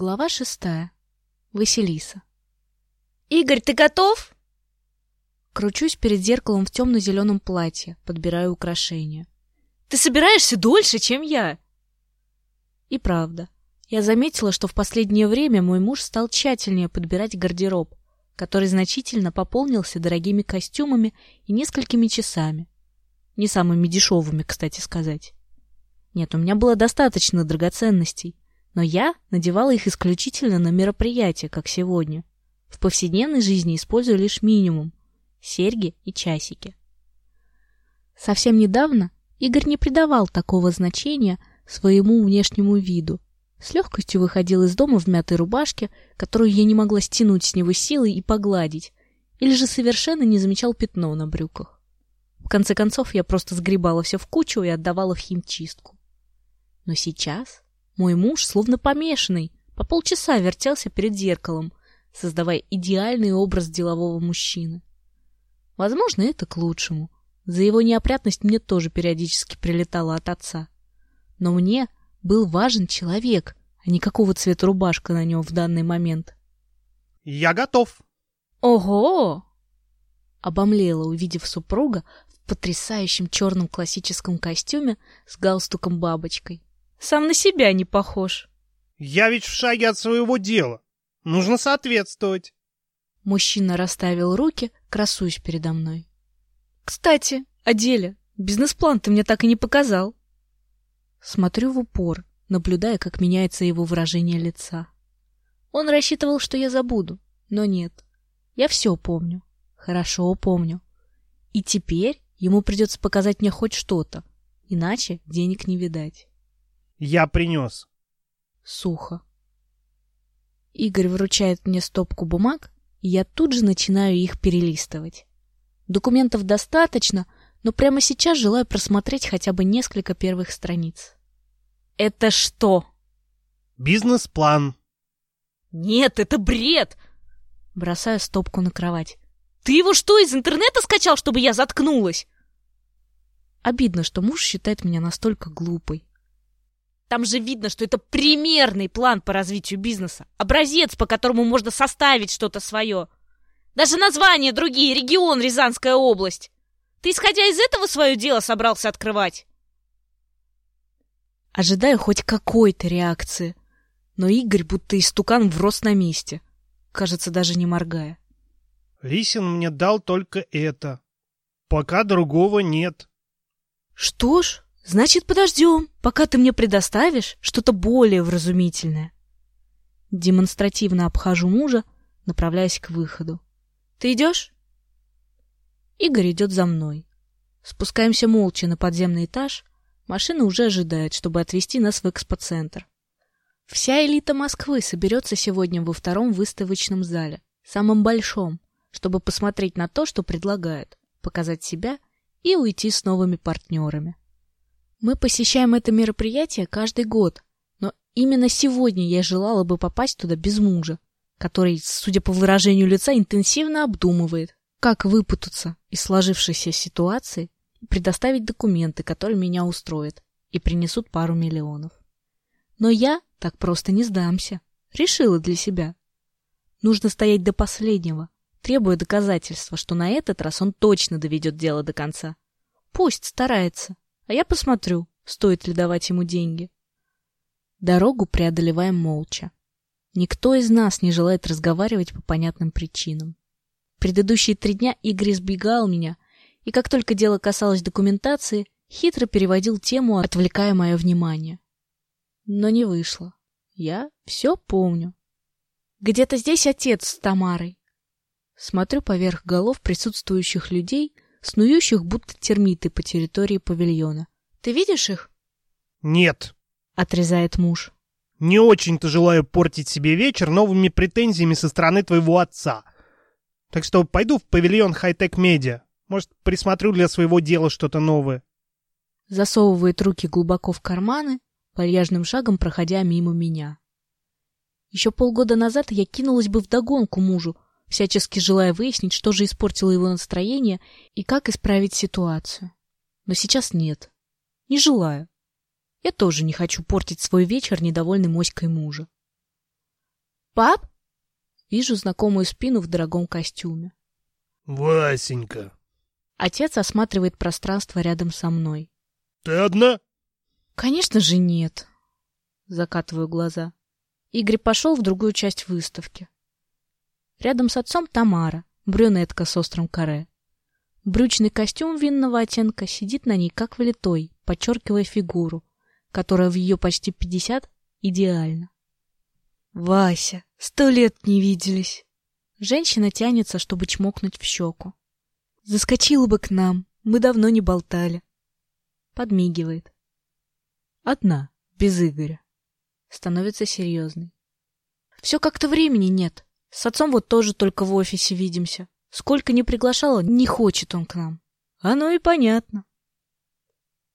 Глава шестая. Василиса. «Игорь, ты готов?» Кручусь перед зеркалом в темно-зеленом платье, подбираю украшения. «Ты собираешься дольше, чем я!» И правда. Я заметила, что в последнее время мой муж стал тщательнее подбирать гардероб, который значительно пополнился дорогими костюмами и несколькими часами. Не самыми дешевыми, кстати сказать. Нет, у меня было достаточно драгоценностей, но я надевала их исключительно на мероприятия, как сегодня. В повседневной жизни использую лишь минимум — серьги и часики. Совсем недавно Игорь не придавал такого значения своему внешнему виду. С легкостью выходил из дома в мятой рубашке, которую я не могла стянуть с него силой и погладить, или же совершенно не замечал пятно на брюках. В конце концов, я просто сгребала все в кучу и отдавала в химчистку. Но сейчас мой муж, словно помешанный, по полчаса вертелся перед зеркалом, создавая идеальный образ делового мужчины. Возможно, это к лучшему. За его неопрятность мне тоже периодически прилетало от отца. Но мне был важен человек, а не какого цвета рубашка на нем в данный момент. «Я готов!» «Ого!» Обомлела, увидев супруга в потрясающем черном классическом костюме с галстуком-бабочкой. Сам на себя не похож. Я ведь в шаге от своего дела. Нужно соответствовать. Мужчина расставил руки, красуясь передо мной. Кстати, о деле. Бизнес-план ты мне так и не показал. Смотрю в упор, наблюдая, как меняется его выражение лица. Он рассчитывал, что я забуду, но нет. Я все помню. Хорошо помню. И теперь ему придется показать мне хоть что-то, иначе денег не видать. Я принес. Сухо. Игорь вручает мне стопку бумаг, и я тут же начинаю их перелистывать. Документов достаточно, но прямо сейчас желаю просмотреть хотя бы несколько первых страниц. Это что? Бизнес-план. Нет, это бред! Бросаю стопку на кровать. Ты его что, из интернета скачал, чтобы я заткнулась? Обидно, что муж считает меня настолько глупой. Там же видно, что это примерный план по развитию бизнеса. Образец, по которому можно составить что-то свое. Даже названия другие, регион Рязанская область. Ты, исходя из этого, свое дело собрался открывать? Ожидаю хоть какой-то реакции. Но Игорь будто истукан врос на месте. Кажется, даже не моргая. Лисин мне дал только это. Пока другого нет. Что ж, Значит, подождем, пока ты мне предоставишь что-то более вразумительное. Демонстративно обхожу мужа, направляясь к выходу. Ты идешь? Игорь идет за мной. Спускаемся молча на подземный этаж. Машина уже ожидает, чтобы отвезти нас в экспоцентр. Вся элита Москвы соберется сегодня во втором выставочном зале, самом большом, чтобы посмотреть на то, что предлагают, показать себя и уйти с новыми партнерами. Мы посещаем это мероприятие каждый год, но именно сегодня я желала бы попасть туда без мужа, который, судя по выражению лица, интенсивно обдумывает, как выпутаться из сложившейся ситуации и предоставить документы, которые меня устроят и принесут пару миллионов. Но я так просто не сдамся. Решила для себя. Нужно стоять до последнего, требуя доказательства, что на этот раз он точно доведет дело до конца. Пусть старается. А я посмотрю, стоит ли давать ему деньги. Дорогу преодолеваем молча. Никто из нас не желает разговаривать по понятным причинам. Предыдущие три дня Игорь избегал меня, и как только дело касалось документации, хитро переводил тему, отвлекая мое внимание. Но не вышло. Я все помню. Где-то здесь отец с Тамарой. Смотрю поверх голов присутствующих людей — снующих будто термиты по территории павильона. Ты видишь их? Нет, отрезает муж. Не очень-то желаю портить себе вечер новыми претензиями со стороны твоего отца. Так что пойду в павильон Хай-Тек Медиа. Может, присмотрю для своего дела что-то новое. Засовывает руки глубоко в карманы, вальяжным шагом проходя мимо меня. Еще полгода назад я кинулась бы в догонку мужу, всячески желая выяснить, что же испортило его настроение и как исправить ситуацию. Но сейчас нет. Не желаю. Я тоже не хочу портить свой вечер недовольной моськой мужа. Пап? Вижу знакомую спину в дорогом костюме. Васенька. Отец осматривает пространство рядом со мной. Ты одна? Конечно же нет. Закатываю глаза. Игорь пошел в другую часть выставки. Рядом с отцом Тамара, брюнетка с острым каре. Брючный костюм винного оттенка сидит на ней как влитой, подчеркивая фигуру, которая в ее почти пятьдесят идеальна. Вася, сто лет не виделись. Женщина тянется, чтобы чмокнуть в щеку. Заскочила бы к нам, мы давно не болтали. Подмигивает. Одна, без Игоря. Становится серьезной. Все как-то времени нет. С отцом вот тоже только в офисе видимся. Сколько не приглашала, не хочет он к нам. Оно и понятно.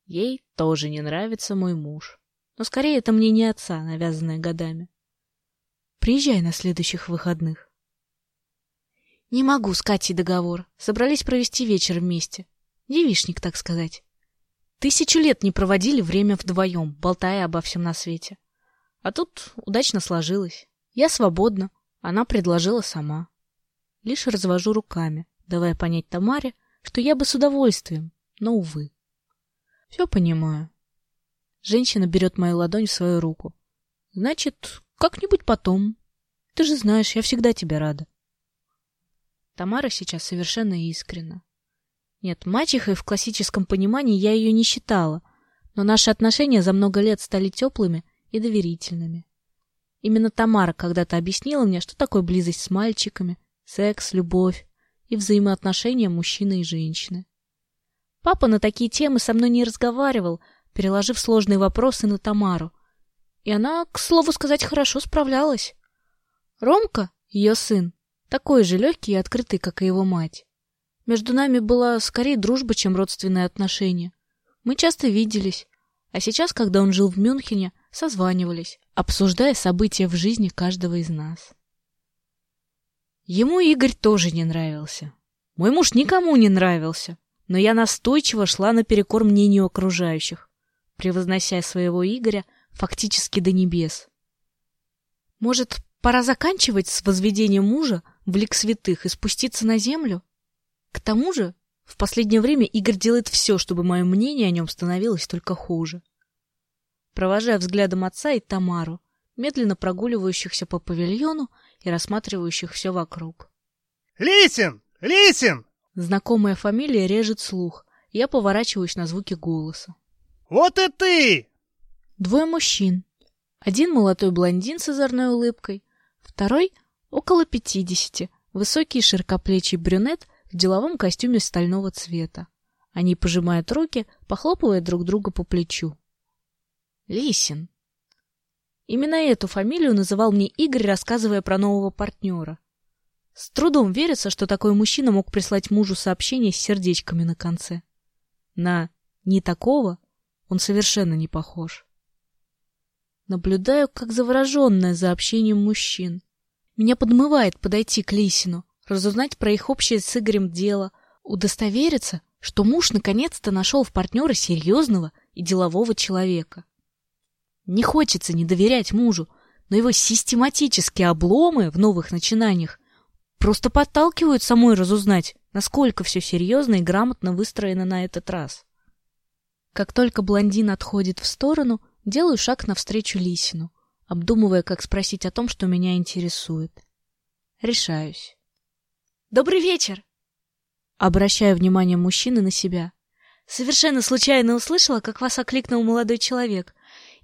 Ей тоже не нравится мой муж. Но скорее это мнение отца, навязанное годами. Приезжай на следующих выходных. Не могу с Катей договор. Собрались провести вечер вместе. Девишник, так сказать. Тысячу лет не проводили время вдвоем, болтая обо всем на свете. А тут удачно сложилось. Я свободна, она предложила сама. Лишь развожу руками, давая понять Тамаре, что я бы с удовольствием, но, увы. Все понимаю. Женщина берет мою ладонь в свою руку. Значит, как-нибудь потом. Ты же знаешь, я всегда тебе рада. Тамара сейчас совершенно искренна. Нет, мачехой в классическом понимании я ее не считала, но наши отношения за много лет стали теплыми и доверительными. Именно Тамара когда-то объяснила мне, что такое близость с мальчиками, секс, любовь и взаимоотношения мужчины и женщины. Папа на такие темы со мной не разговаривал, переложив сложные вопросы на Тамару. И она, к слову сказать, хорошо справлялась. Ромка, ее сын, такой же легкий и открытый, как и его мать. Между нами была скорее дружба, чем родственные отношения. Мы часто виделись, а сейчас, когда он жил в Мюнхене, созванивались, обсуждая события в жизни каждого из нас. Ему Игорь тоже не нравился. Мой муж никому не нравился, но я настойчиво шла наперекор мнению окружающих, превознося своего Игоря фактически до небес. Может, пора заканчивать с возведением мужа в лик святых и спуститься на землю? К тому же, в последнее время Игорь делает все, чтобы мое мнение о нем становилось только хуже провожая взглядом отца и Тамару, медленно прогуливающихся по павильону и рассматривающих все вокруг. «Лисин! Лисин!» Знакомая фамилия режет слух, я поворачиваюсь на звуки голоса. «Вот и ты!» Двое мужчин. Один молодой блондин с озорной улыбкой, второй — около пятидесяти, высокий широкоплечий брюнет в деловом костюме стального цвета. Они пожимают руки, похлопывая друг друга по плечу. Лисин. Именно эту фамилию называл мне Игорь, рассказывая про нового партнера. С трудом верится, что такой мужчина мог прислать мужу сообщение с сердечками на конце. На «не такого» он совершенно не похож. Наблюдаю, как завороженная за общением мужчин. Меня подмывает подойти к Лисину, разузнать про их общее с Игорем дело, удостовериться, что муж наконец-то нашел в партнера серьезного и делового человека. Не хочется не доверять мужу, но его систематические обломы в новых начинаниях просто подталкивают самой разузнать, насколько все серьезно и грамотно выстроено на этот раз. Как только блондин отходит в сторону, делаю шаг навстречу Лисину, обдумывая, как спросить о том, что меня интересует. Решаюсь. «Добрый вечер!» Обращаю внимание мужчины на себя. Совершенно случайно услышала, как вас окликнул молодой человек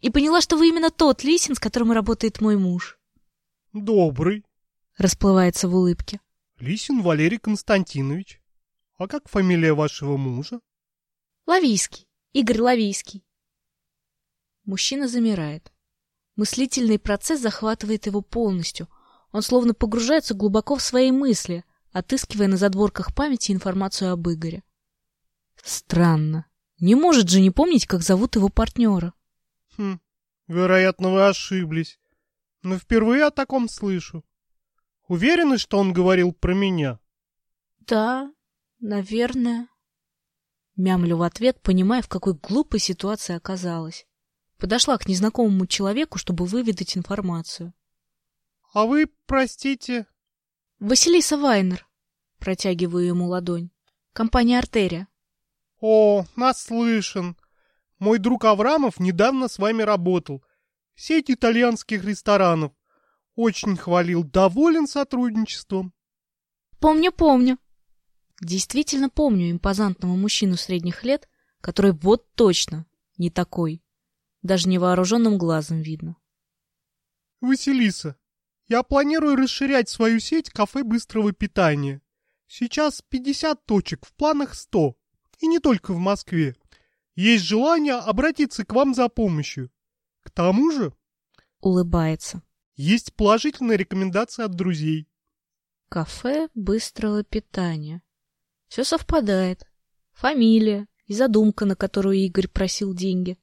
и поняла, что вы именно тот Лисин, с которым работает мой муж. Добрый. Расплывается в улыбке. Лисин Валерий Константинович. А как фамилия вашего мужа? Лавийский. Игорь Лавийский. Мужчина замирает. Мыслительный процесс захватывает его полностью. Он словно погружается глубоко в свои мысли, отыскивая на задворках памяти информацию об Игоре. Странно. Не может же не помнить, как зовут его партнера. Хм, вероятно, вы ошиблись. Но впервые о таком слышу. Уверены, что он говорил про меня? Да, наверное. Мямлю в ответ, понимая, в какой глупой ситуации оказалась. Подошла к незнакомому человеку, чтобы выведать информацию. А вы, простите... Василиса Вайнер. Протягиваю ему ладонь. Компания «Артерия». О, наслышан. Мой друг Аврамов недавно с вами работал. Сеть итальянских ресторанов. Очень хвалил, доволен сотрудничеством. Помню, помню. Действительно помню импозантного мужчину средних лет, который вот точно не такой. Даже невооруженным глазом видно. Василиса, я планирую расширять свою сеть кафе быстрого питания. Сейчас 50 точек, в планах 100. И не только в Москве. Есть желание обратиться к вам за помощью. К тому же... Улыбается. Есть положительная рекомендация от друзей. Кафе быстрого питания. Все совпадает. Фамилия и задумка, на которую Игорь просил деньги.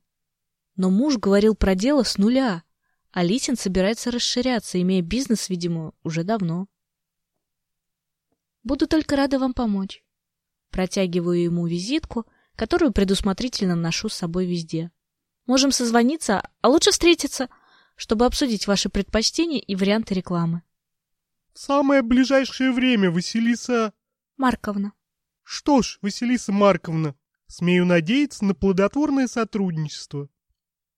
Но муж говорил про дело с нуля, а Лисин собирается расширяться, имея бизнес, видимо, уже давно. Буду только рада вам помочь. Протягиваю ему визитку, которую предусмотрительно ношу с собой везде. Можем созвониться, а лучше встретиться — чтобы обсудить ваши предпочтения и варианты рекламы. В самое ближайшее время, Василиса... Марковна. Что ж, Василиса Марковна, смею надеяться на плодотворное сотрудничество.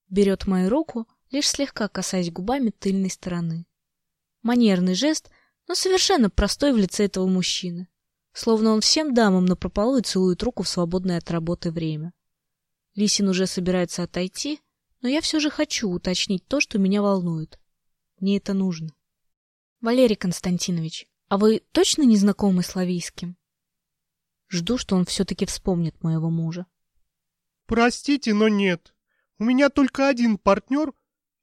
Берет мою руку, лишь слегка касаясь губами тыльной стороны. Манерный жест, но совершенно простой в лице этого мужчины. Словно он всем дамам напропалую целует руку в свободное от работы время. Лисин уже собирается отойти, но я все же хочу уточнить то, что меня волнует. Мне это нужно. Валерий Константинович, а вы точно не знакомы с Лавийским? Жду, что он все-таки вспомнит моего мужа. Простите, но нет. У меня только один партнер,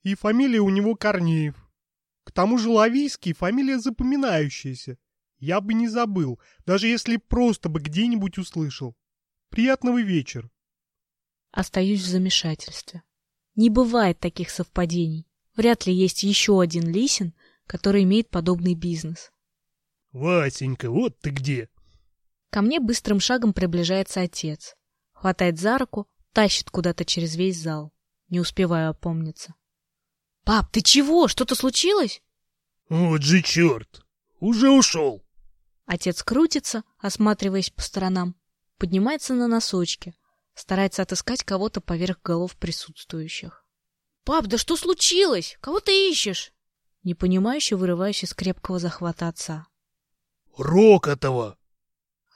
и фамилия у него Корнеев. К тому же Лавийский фамилия запоминающаяся. Я бы не забыл, даже если просто бы где-нибудь услышал. Приятного вечера. Остаюсь в замешательстве. Не бывает таких совпадений. Вряд ли есть еще один Лисин, который имеет подобный бизнес. «Васенька, вот ты где!» Ко мне быстрым шагом приближается отец. Хватает за руку, тащит куда-то через весь зал. Не успеваю опомниться. «Пап, ты чего? Что-то случилось?» «Вот же черт! Уже ушел!» Отец крутится, осматриваясь по сторонам, поднимается на носочки, Старается отыскать кого-то поверх голов присутствующих. «Пап, да что случилось? Кого ты ищешь?» Непонимающе вырываюсь из крепкого захвата отца. «Рокотова!»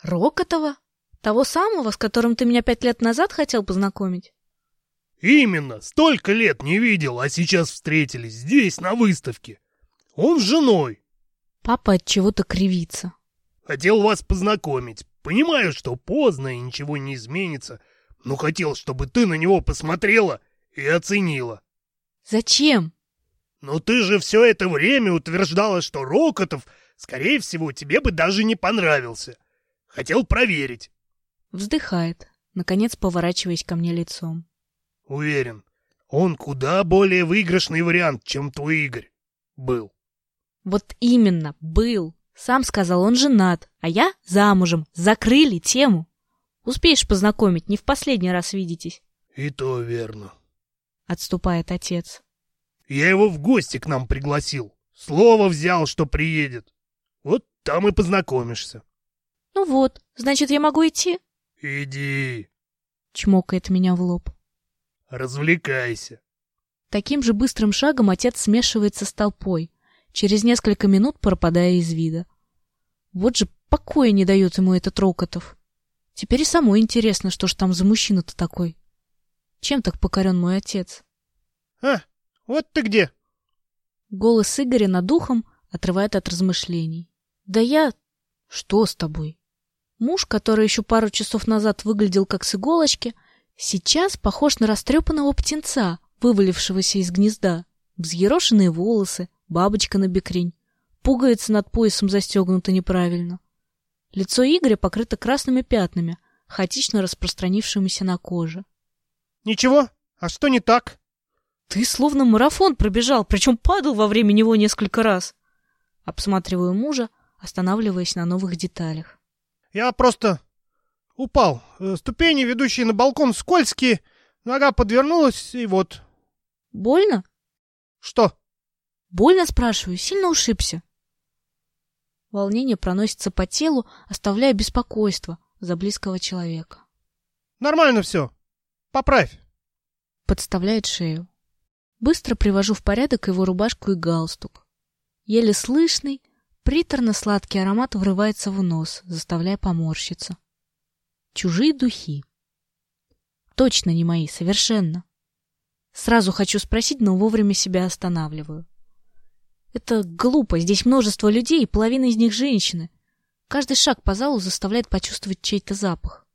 «Рокотова? Того самого, с которым ты меня пять лет назад хотел познакомить?» «Именно! Столько лет не видел, а сейчас встретились здесь, на выставке. Он с женой!» Папа от чего-то кривится. «Хотел вас познакомить. Понимаю, что поздно и ничего не изменится, но хотел, чтобы ты на него посмотрела и оценила. Зачем? Но ты же все это время утверждала, что Рокотов, скорее всего, тебе бы даже не понравился. Хотел проверить. Вздыхает, наконец поворачиваясь ко мне лицом. Уверен, он куда более выигрышный вариант, чем твой Игорь. Был. Вот именно, был. Сам сказал, он женат, а я замужем. Закрыли тему. Успеешь познакомить, не в последний раз видитесь. — И то верно. — отступает отец. — Я его в гости к нам пригласил. Слово взял, что приедет. Вот там и познакомишься. — Ну вот, значит, я могу идти? — Иди. — чмокает меня в лоб. — Развлекайся. Таким же быстрым шагом отец смешивается с толпой, через несколько минут пропадая из вида. Вот же покоя не дает ему этот Рокотов. Теперь и самой интересно, что ж там за мужчина-то такой. Чем так покорен мой отец? — А, вот ты где! Голос Игоря над духом отрывает от размышлений. — Да я... Что с тобой? Муж, который еще пару часов назад выглядел как с иголочки, сейчас похож на растрепанного птенца, вывалившегося из гнезда. Взъерошенные волосы, бабочка на бекрень, пуговицы над поясом застегнуты неправильно. Лицо Игоря покрыто красными пятнами, хаотично распространившимися на коже. «Ничего? А что не так?» «Ты словно марафон пробежал, причем падал во время него несколько раз». Обсматриваю мужа, останавливаясь на новых деталях. «Я просто упал. Э, ступени, ведущие на балкон, скользкие. Нога подвернулась, и вот...» «Больно?» «Что?» Больно, спрашиваю, сильно ушибся. Волнение проносится по телу, оставляя беспокойство за близкого человека. Нормально все. Поправь. Подставляет шею. Быстро привожу в порядок его рубашку и галстук. Еле слышный, приторно-сладкий аромат врывается в нос, заставляя поморщиться. Чужие духи. Точно не мои, совершенно. Сразу хочу спросить, но вовремя себя останавливаю. Это глупо, здесь множество людей, и половина из них женщины. Каждый шаг по залу заставляет почувствовать чей-то запах.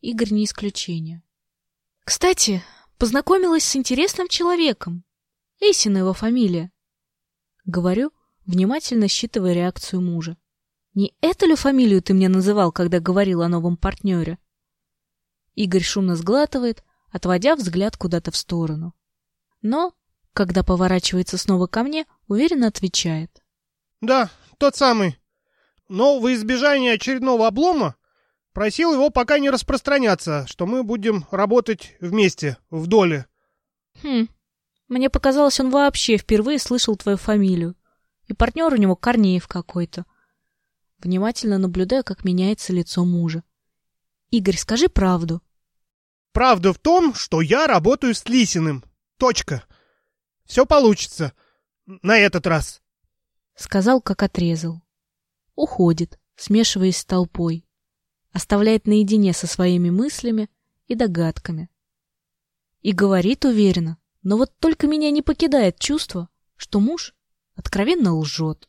Игорь не исключение. Кстати, познакомилась с интересным человеком. Эйсина его фамилия. Говорю, внимательно считывая реакцию мужа. Не эту ли фамилию ты мне называл, когда говорил о новом партнере? Игорь шумно сглатывает, отводя взгляд куда-то в сторону. Но, когда поворачивается снова ко мне, уверенно отвечает. Да, тот самый. Но во избежание очередного облома просил его пока не распространяться, что мы будем работать вместе, в доле. Хм, мне показалось, он вообще впервые слышал твою фамилию. И партнер у него Корнеев какой-то. Внимательно наблюдаю, как меняется лицо мужа. Игорь, скажи правду. Правда в том, что я работаю с Лисиным. Точка. Все получится. На этот раз. Сказал, как отрезал. Уходит, смешиваясь с толпой. Оставляет наедине со своими мыслями и догадками. И говорит уверенно, но вот только меня не покидает чувство, что муж откровенно лжет.